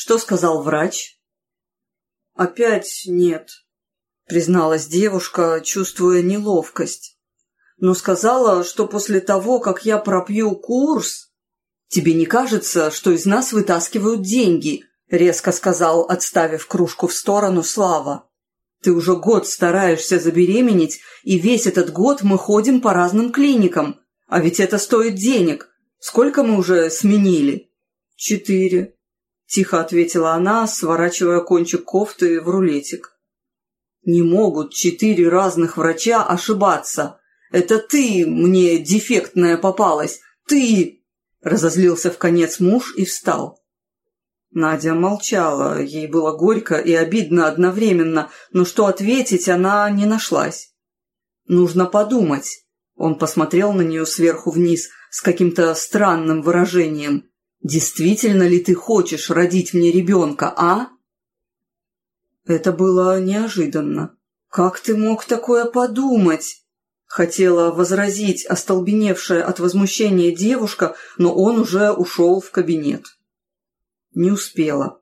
Что сказал врач? Опять нет, призналась девушка, чувствуя неловкость. Но сказала, что после того, как я пропью курс... Тебе не кажется, что из нас вытаскивают деньги? Резко сказал, отставив кружку в сторону Слава. Ты уже год стараешься забеременеть, и весь этот год мы ходим по разным клиникам. А ведь это стоит денег. Сколько мы уже сменили? Четыре. Тихо ответила она, сворачивая кончик кофты в рулетик. Не могут четыре разных врача ошибаться. Это ты мне дефектная попалась. Ты! Разозлился в конец муж и встал. Надя молчала, ей было горько и обидно одновременно, но что ответить она не нашлась. «Нужно подумать». Он посмотрел на нее сверху вниз с каким-то странным выражением. «Действительно ли ты хочешь родить мне ребенка, а?» Это было неожиданно. «Как ты мог такое подумать?» Хотела возразить остолбеневшая от возмущения девушка, но он уже ушел в кабинет. Не успела.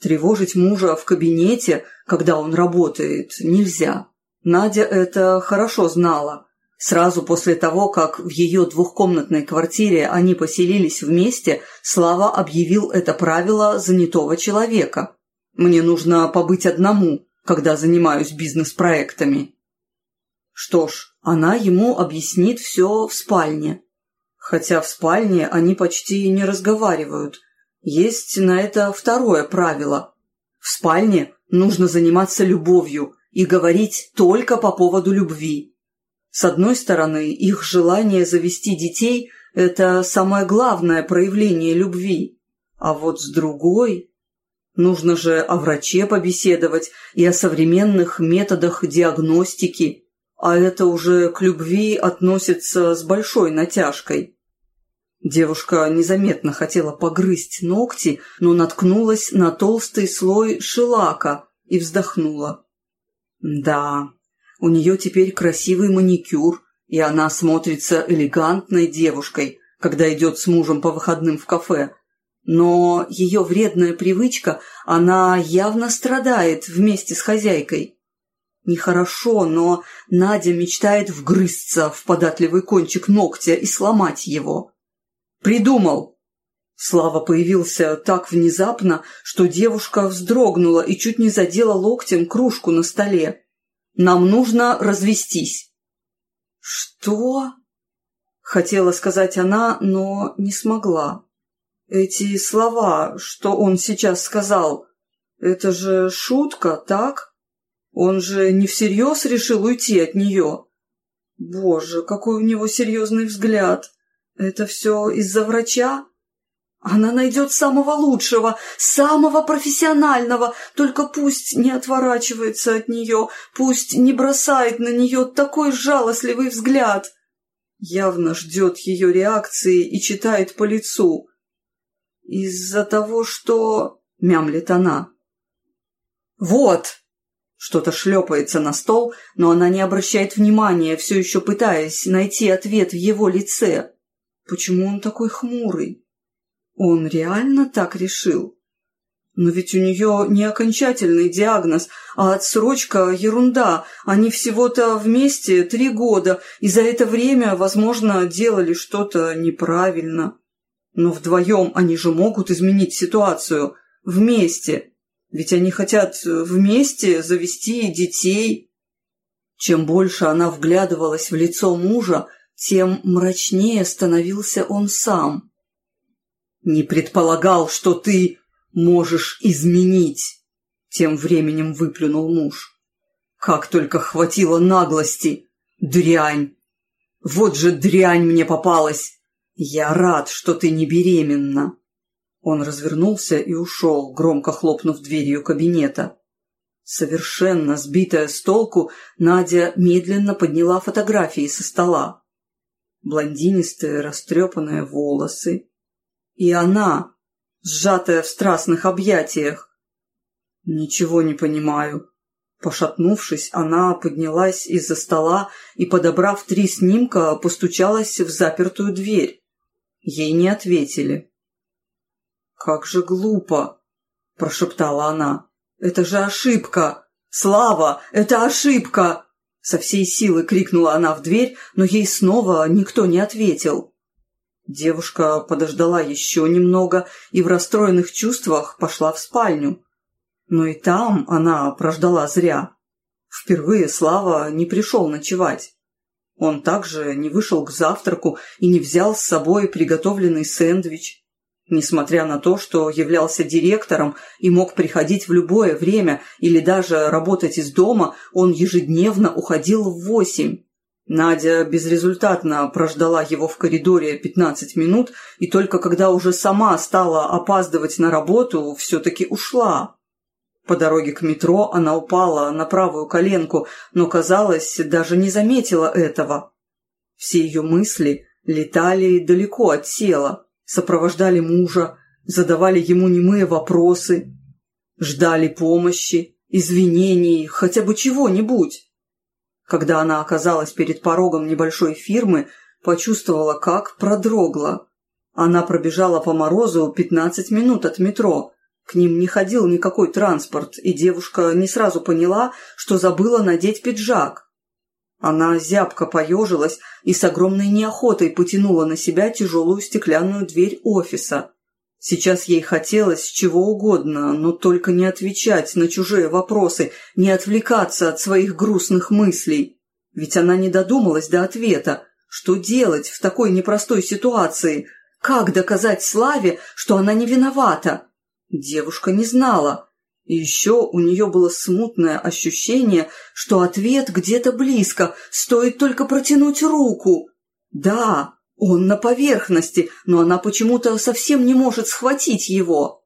Тревожить мужа в кабинете, когда он работает, нельзя. Надя это хорошо знала. Сразу после того, как в ее двухкомнатной квартире они поселились вместе, Слава объявил это правило занятого человека. «Мне нужно побыть одному, когда занимаюсь бизнес-проектами». Что ж, она ему объяснит все в спальне. Хотя в спальне они почти не разговаривают – есть на это второе правило. В спальне нужно заниматься любовью и говорить только по поводу любви. С одной стороны, их желание завести детей – это самое главное проявление любви. А вот с другой... Нужно же о враче побеседовать и о современных методах диагностики, а это уже к любви относится с большой натяжкой. Девушка незаметно хотела погрызть ногти, но наткнулась на толстый слой шелака и вздохнула. Да, у нее теперь красивый маникюр, и она смотрится элегантной девушкой, когда идет с мужем по выходным в кафе. Но ее вредная привычка, она явно страдает вместе с хозяйкой. Нехорошо, но Надя мечтает вгрызться в податливый кончик ногтя и сломать его. Придумал!» Слава появился так внезапно, что девушка вздрогнула и чуть не задела локтем кружку на столе. «Нам нужно развестись». «Что?» — хотела сказать она, но не смогла. «Эти слова, что он сейчас сказал, это же шутка, так? Он же не всерьез решил уйти от нее. Боже, какой у него серьезный взгляд!» Это все из-за врача? Она найдет самого лучшего, самого профессионального, только пусть не отворачивается от нее, пусть не бросает на нее такой жалостливый взгляд. Явно ждет ее реакции и читает по лицу. Из-за того, что... мямлит она. «Вот!» Что-то шлепается на стол, но она не обращает внимания, все еще пытаясь найти ответ в его лице. Почему он такой хмурый? Он реально так решил? Но ведь у нее не окончательный диагноз, а отсрочка – ерунда. Они всего-то вместе три года, и за это время, возможно, делали что-то неправильно. Но вдвоем они же могут изменить ситуацию. Вместе. Ведь они хотят вместе завести детей. Чем больше она вглядывалась в лицо мужа, тем мрачнее становился он сам. «Не предполагал, что ты можешь изменить», — тем временем выплюнул муж. «Как только хватило наглости! Дрянь! Вот же дрянь мне попалась! Я рад, что ты не беременна!» Он развернулся и ушел, громко хлопнув дверью кабинета. Совершенно сбитая с толку, Надя медленно подняла фотографии со стола блондинистые растрепанные волосы. И она, сжатая в страстных объятиях. Ничего не понимаю. Пошатнувшись, она поднялась из-за стола и, подобрав три снимка, постучалась в запертую дверь. Ей не ответили. Как же глупо! прошептала она. «Это же ошибка! Слава, это ошибка!» Со всей силы крикнула она в дверь, но ей снова никто не ответил. Девушка подождала еще немного и в расстроенных чувствах пошла в спальню. Но и там она прождала зря. Впервые Слава не пришел ночевать. Он также не вышел к завтраку и не взял с собой приготовленный сэндвич. Несмотря на то, что являлся директором и мог приходить в любое время или даже работать из дома, он ежедневно уходил в восемь. Надя безрезультатно прождала его в коридоре 15 минут и только когда уже сама стала опаздывать на работу, все-таки ушла. По дороге к метро она упала на правую коленку, но, казалось, даже не заметила этого. Все ее мысли летали далеко от тела, сопровождали мужа, задавали ему немые вопросы, ждали помощи, извинений, хотя бы чего-нибудь. Когда она оказалась перед порогом небольшой фирмы, почувствовала, как продрогла. Она пробежала по морозу 15 минут от метро, к ним не ходил никакой транспорт, и девушка не сразу поняла, что забыла надеть пиджак. Она зябко поежилась и с огромной неохотой потянула на себя тяжелую стеклянную дверь офиса. Сейчас ей хотелось чего угодно, но только не отвечать на чужие вопросы, не отвлекаться от своих грустных мыслей. Ведь она не додумалась до ответа. Что делать в такой непростой ситуации? Как доказать Славе, что она не виновата? Девушка не знала. И еще у нее было смутное ощущение, что ответ где-то близко, стоит только протянуть руку. Да, он на поверхности, но она почему-то совсем не может схватить его.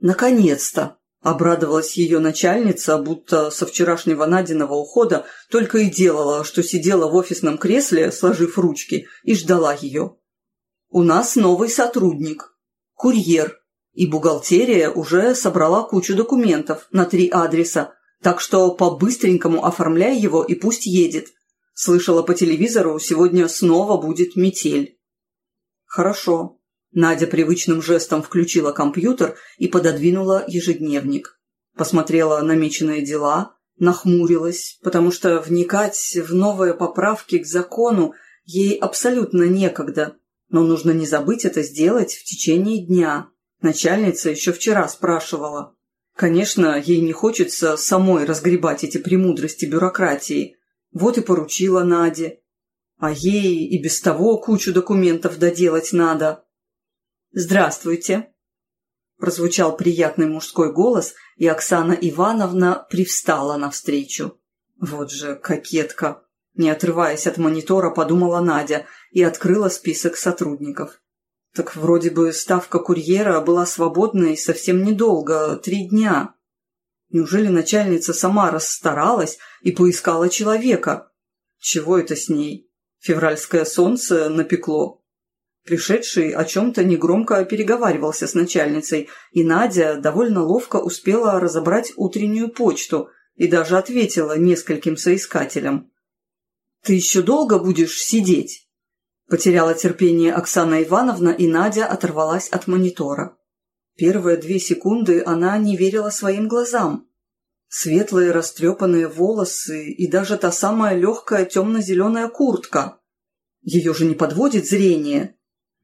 Наконец-то! Обрадовалась ее начальница, будто со вчерашнего Надиного ухода только и делала, что сидела в офисном кресле, сложив ручки, и ждала ее. «У нас новый сотрудник. Курьер. И бухгалтерия уже собрала кучу документов на три адреса, так что по-быстренькому оформляй его и пусть едет. Слышала по телевизору, сегодня снова будет метель. Хорошо. Надя привычным жестом включила компьютер и пододвинула ежедневник. Посмотрела намеченные дела, нахмурилась, потому что вникать в новые поправки к закону ей абсолютно некогда, но нужно не забыть это сделать в течение дня. Начальница еще вчера спрашивала. Конечно, ей не хочется самой разгребать эти премудрости бюрократии. Вот и поручила Наде. А ей и без того кучу документов доделать надо. «Здравствуйте!» Прозвучал приятный мужской голос, и Оксана Ивановна привстала навстречу. Вот же кокетка! Не отрываясь от монитора, подумала Надя и открыла список сотрудников. Так вроде бы ставка курьера была свободной совсем недолго, три дня. Неужели начальница сама расстаралась и поискала человека? Чего это с ней? Февральское солнце напекло. Пришедший о чем-то негромко переговаривался с начальницей, и Надя довольно ловко успела разобрать утреннюю почту и даже ответила нескольким соискателям. «Ты еще долго будешь сидеть?» Потеряла терпение Оксана Ивановна, и Надя оторвалась от монитора. Первые две секунды она не верила своим глазам. Светлые растрепанные волосы и даже та самая легкая темно-зеленая куртка. Ее же не подводит зрение.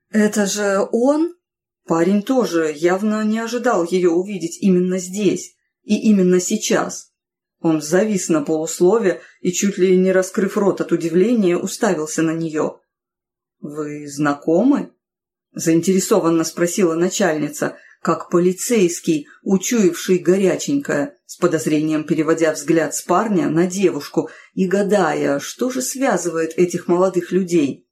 «Это же он?» Парень тоже явно не ожидал ее увидеть именно здесь и именно сейчас. Он завис на полуслове и, чуть ли не раскрыв рот от удивления, уставился на нее. «Вы знакомы?» – заинтересованно спросила начальница, как полицейский, учуявший горяченькое, с подозрением переводя взгляд с парня на девушку и гадая, что же связывает этих молодых людей.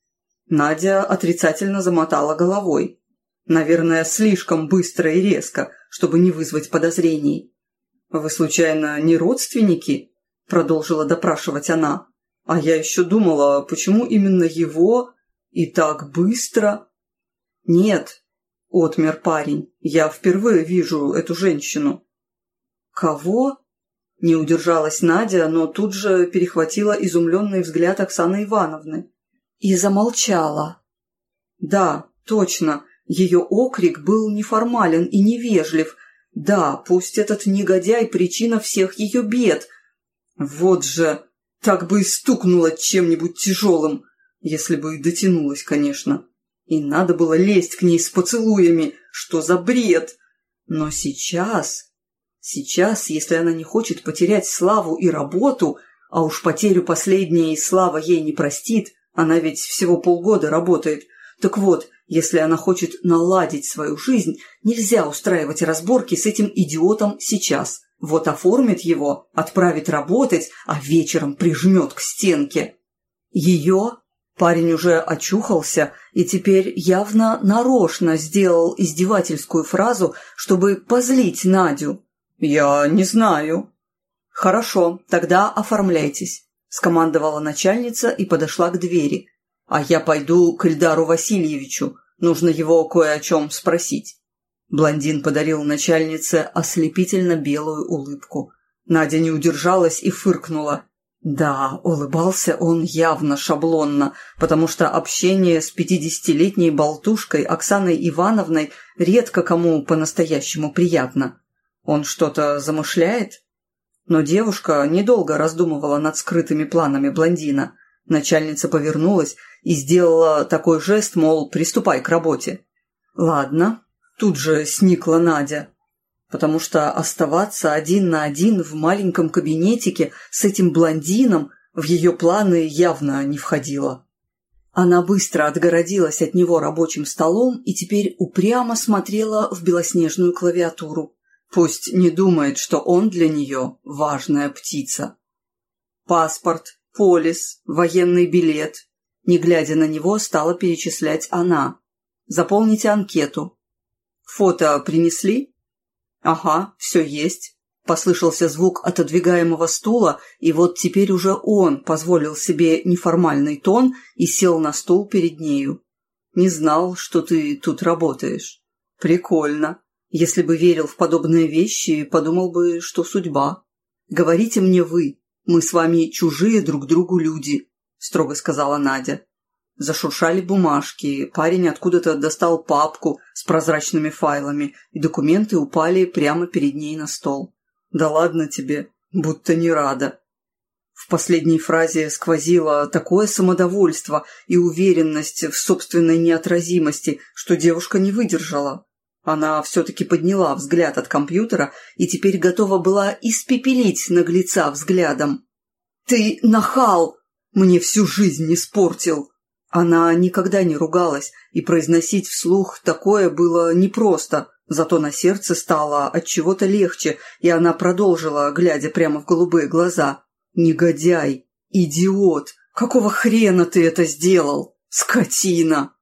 Надя отрицательно замотала головой. Наверное, слишком быстро и резко, чтобы не вызвать подозрений. «Вы, случайно, не родственники?» – продолжила допрашивать она. «А я еще думала, почему именно его и так быстро? Нет, отмер парень. Я впервые вижу эту женщину. Кого? Не удержалась Надя, но тут же перехватила изумленный взгляд Оксаны Ивановны. И замолчала. Да, точно, ее окрик был неформален и невежлив. Да, пусть этот негодяй причина всех ее бед. Вот же, так бы и стукнула чем-нибудь тяжелым, если бы и дотянулась, конечно. И надо было лезть к ней с поцелуями. Что за бред? Но сейчас... Сейчас, если она не хочет потерять славу и работу, а уж потерю последней слава ей не простит, она ведь всего полгода работает. Так вот, если она хочет наладить свою жизнь, нельзя устраивать разборки с этим идиотом сейчас. Вот оформит его, отправит работать, а вечером прижмет к стенке. Ее парень уже очухался и теперь явно нарочно сделал издевательскую фразу, чтобы позлить Надю. «Я не знаю». «Хорошо, тогда оформляйтесь», – скомандовала начальница и подошла к двери. «А я пойду к Ильдару Васильевичу. Нужно его кое о чем спросить». Блондин подарил начальнице ослепительно белую улыбку. Надя не удержалась и фыркнула. Да, улыбался он явно шаблонно, потому что общение с пятидесятилетней болтушкой Оксаной Ивановной редко кому по-настоящему приятно. Он что-то замышляет? Но девушка недолго раздумывала над скрытыми планами блондина. Начальница повернулась и сделала такой жест, мол, приступай к работе. «Ладно», — тут же сникла Надя, потому что оставаться один на один в маленьком кабинетике с этим блондином в ее планы явно не входило. Она быстро отгородилась от него рабочим столом и теперь упрямо смотрела в белоснежную клавиатуру. Пусть не думает, что он для нее важная птица. Паспорт, полис, военный билет. Не глядя на него, стала перечислять она. Заполните анкету. Фото принесли? Ага, все есть. Послышался звук отодвигаемого стула, и вот теперь уже он позволил себе неформальный тон и сел на стул перед нею. «Не знал, что ты тут работаешь. Прикольно. Если бы верил в подобные вещи, подумал бы, что судьба. Говорите мне вы, мы с вами чужие друг другу люди, строго сказала Надя. Зашуршали бумажки, парень откуда-то достал папку с прозрачными файлами, и документы упали прямо перед ней на стол. «Да ладно тебе, будто не рада». В последней фразе сквозило такое самодовольство и уверенность в собственной неотразимости, что девушка не выдержала. Она все-таки подняла взгляд от компьютера и теперь готова была испепелить наглеца взглядом. «Ты нахал! Мне всю жизнь испортил!» Она никогда не ругалась, и произносить вслух такое было непросто, зато на сердце стало от чего-то легче, и она продолжила, глядя прямо в голубые глаза. «Негодяй! Идиот! Какого хрена ты это сделал? Скотина!»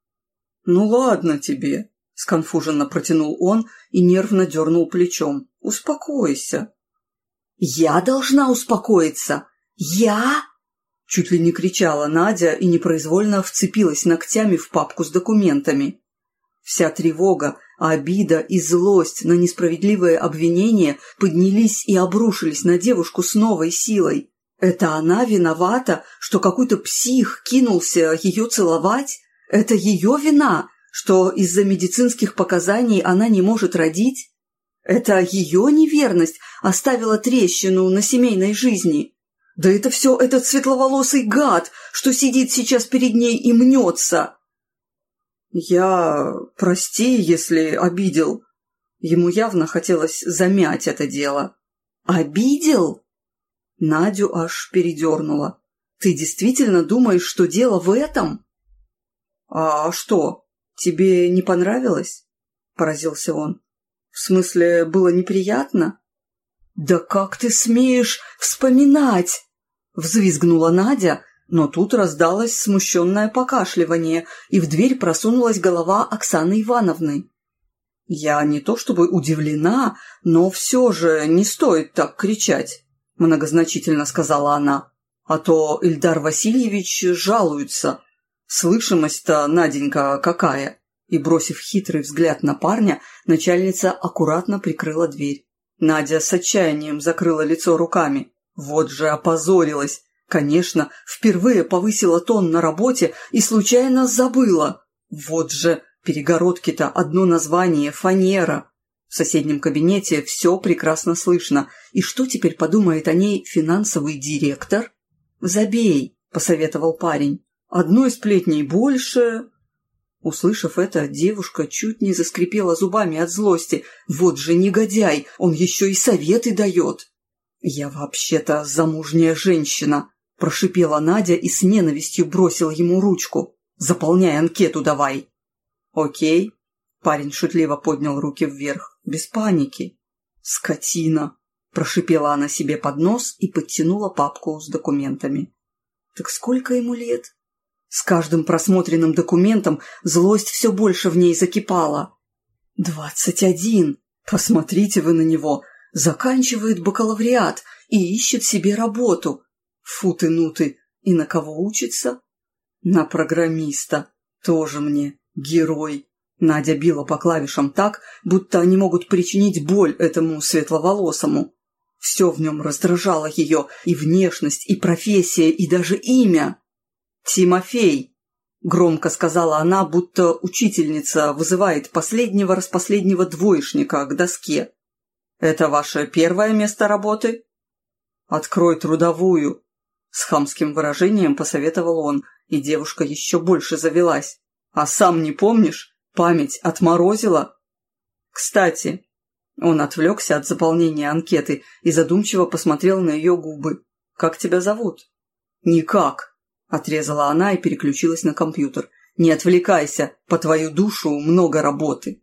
«Ну ладно тебе», сконфуженно протянул он и нервно дернул плечом. «Успокойся». «Я должна успокоиться? Я?» Чуть ли не кричала Надя и непроизвольно вцепилась ногтями в папку с документами. Вся тревога, обида и злость на несправедливое обвинение поднялись и обрушились на девушку с новой силой. Это она виновата, что какой-то псих кинулся ее целовать? Это ее вина, что из-за медицинских показаний она не может родить? Это ее неверность оставила трещину на семейной жизни. Да это все этот светловолосый гад, что сидит сейчас перед ней и мнется. Я... прости, если обидел. Ему явно хотелось замять это дело. Обидел? Надю аж передернула. Ты действительно думаешь, что дело в этом? А что? «Тебе не понравилось?» – поразился он. «В смысле, было неприятно?» «Да как ты смеешь вспоминать?» – взвизгнула Надя, но тут раздалось смущенное покашливание, и в дверь просунулась голова Оксаны Ивановны. «Я не то чтобы удивлена, но все же не стоит так кричать», – многозначительно сказала она. «А то Ильдар Васильевич жалуется. «Слышимость-то, Наденька, какая!» И, бросив хитрый взгляд на парня, начальница аккуратно прикрыла дверь. Надя с отчаянием закрыла лицо руками. Вот же опозорилась! Конечно, впервые повысила тон на работе и случайно забыла. Вот же, перегородки-то одно название – фанера. В соседнем кабинете все прекрасно слышно. И что теперь подумает о ней финансовый директор? «Забей», — посоветовал парень. «Одной сплетней больше...» Услышав это, девушка чуть не заскрипела зубами от злости. «Вот же негодяй! Он еще и советы дает!» «Я вообще-то замужняя женщина!» — прошипела Надя и с ненавистью бросила ему ручку. «Заполняй анкету давай!» «Окей». Парень шутливо поднял руки вверх. «Без паники». «Скотина!» – прошипела она себе под нос и подтянула папку с документами. «Так сколько ему лет?» С каждым просмотренным документом злость все больше в ней закипала. «Двадцать один! Посмотрите вы на него! Заканчивает бакалавриат и ищет себе работу! Фу ты, ну ты! И на кого учится?» «На программиста. Тоже мне. Герой!» Надя била по клавишам так, будто они могут причинить боль этому светловолосому. Все в нем раздражало ее, и внешность, и профессия, и даже имя. «Тимофей!» — громко сказала она, будто учительница вызывает последнего-распоследнего двоечника к доске. «Это ваше первое место работы?» «Открой трудовую», — с хамским выражением посоветовал он, и девушка еще больше завелась. «А сам не помнишь? Память отморозила. Кстати, он отвлекся от заполнения анкеты и задумчиво посмотрел на ее губы. «Как тебя зовут?» «Никак», — отрезала она и переключилась на компьютер. «Не отвлекайся, по твою душу много работы».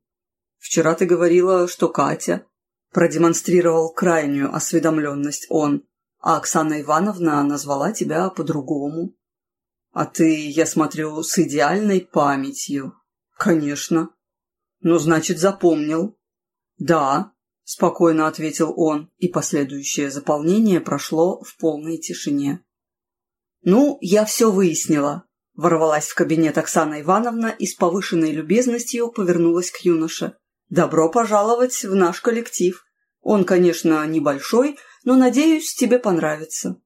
«Вчера ты говорила, что Катя...» Продемонстрировал крайнюю осведомленность он, а Оксана Ивановна назвала тебя по-другому. «А ты, я смотрю, с идеальной памятью». «Конечно». «Ну, значит, запомнил». «Да», — спокойно ответил он, и последующее заполнение прошло в полной тишине. «Ну, я все выяснила», — ворвалась в кабинет Оксана Ивановна и с повышенной любезностью повернулась к юноше. «Добро пожаловать в наш коллектив. Он, конечно, небольшой, но, надеюсь, тебе понравится».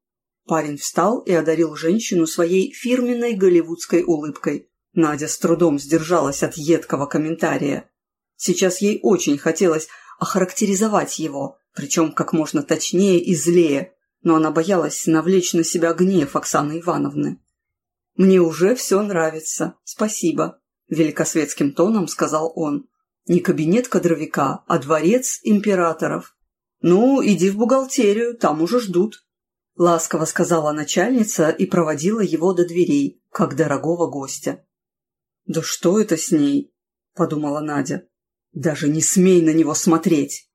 Парень встал и одарил женщину своей фирменной голливудской улыбкой. Надя с трудом сдержалась от едкого комментария. Сейчас ей очень хотелось охарактеризовать его, причем как можно точнее и злее, но она боялась навлечь на себя гнев Оксаны Ивановны. «Мне уже все нравится, спасибо», — великосветским тоном сказал он. «Не кабинет кадровика, а дворец императоров. Ну, иди в бухгалтерию, там уже ждут». Ласково сказала начальница и проводила его до дверей, как дорогого гостя. «Да что это с ней?» – подумала Надя. «Даже не смей на него смотреть!»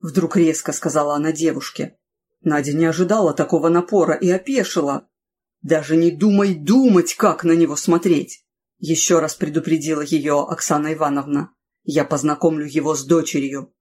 Вдруг резко сказала она девушке. Надя не ожидала такого напора и опешила. «Даже не думай думать, как на него смотреть!» Еще раз предупредила ее Оксана Ивановна. «Я познакомлю его с дочерью».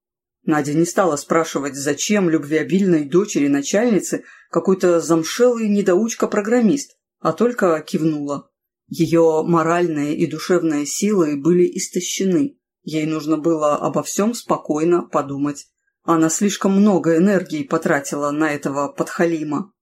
Надя не стала спрашивать, зачем любвеобильной дочери начальницы какой-то замшелый недоучка-программист, а только кивнула. Ее моральные и душевные силы были истощены. Ей нужно было обо всем спокойно подумать. Она слишком много энергии потратила на этого подхалима.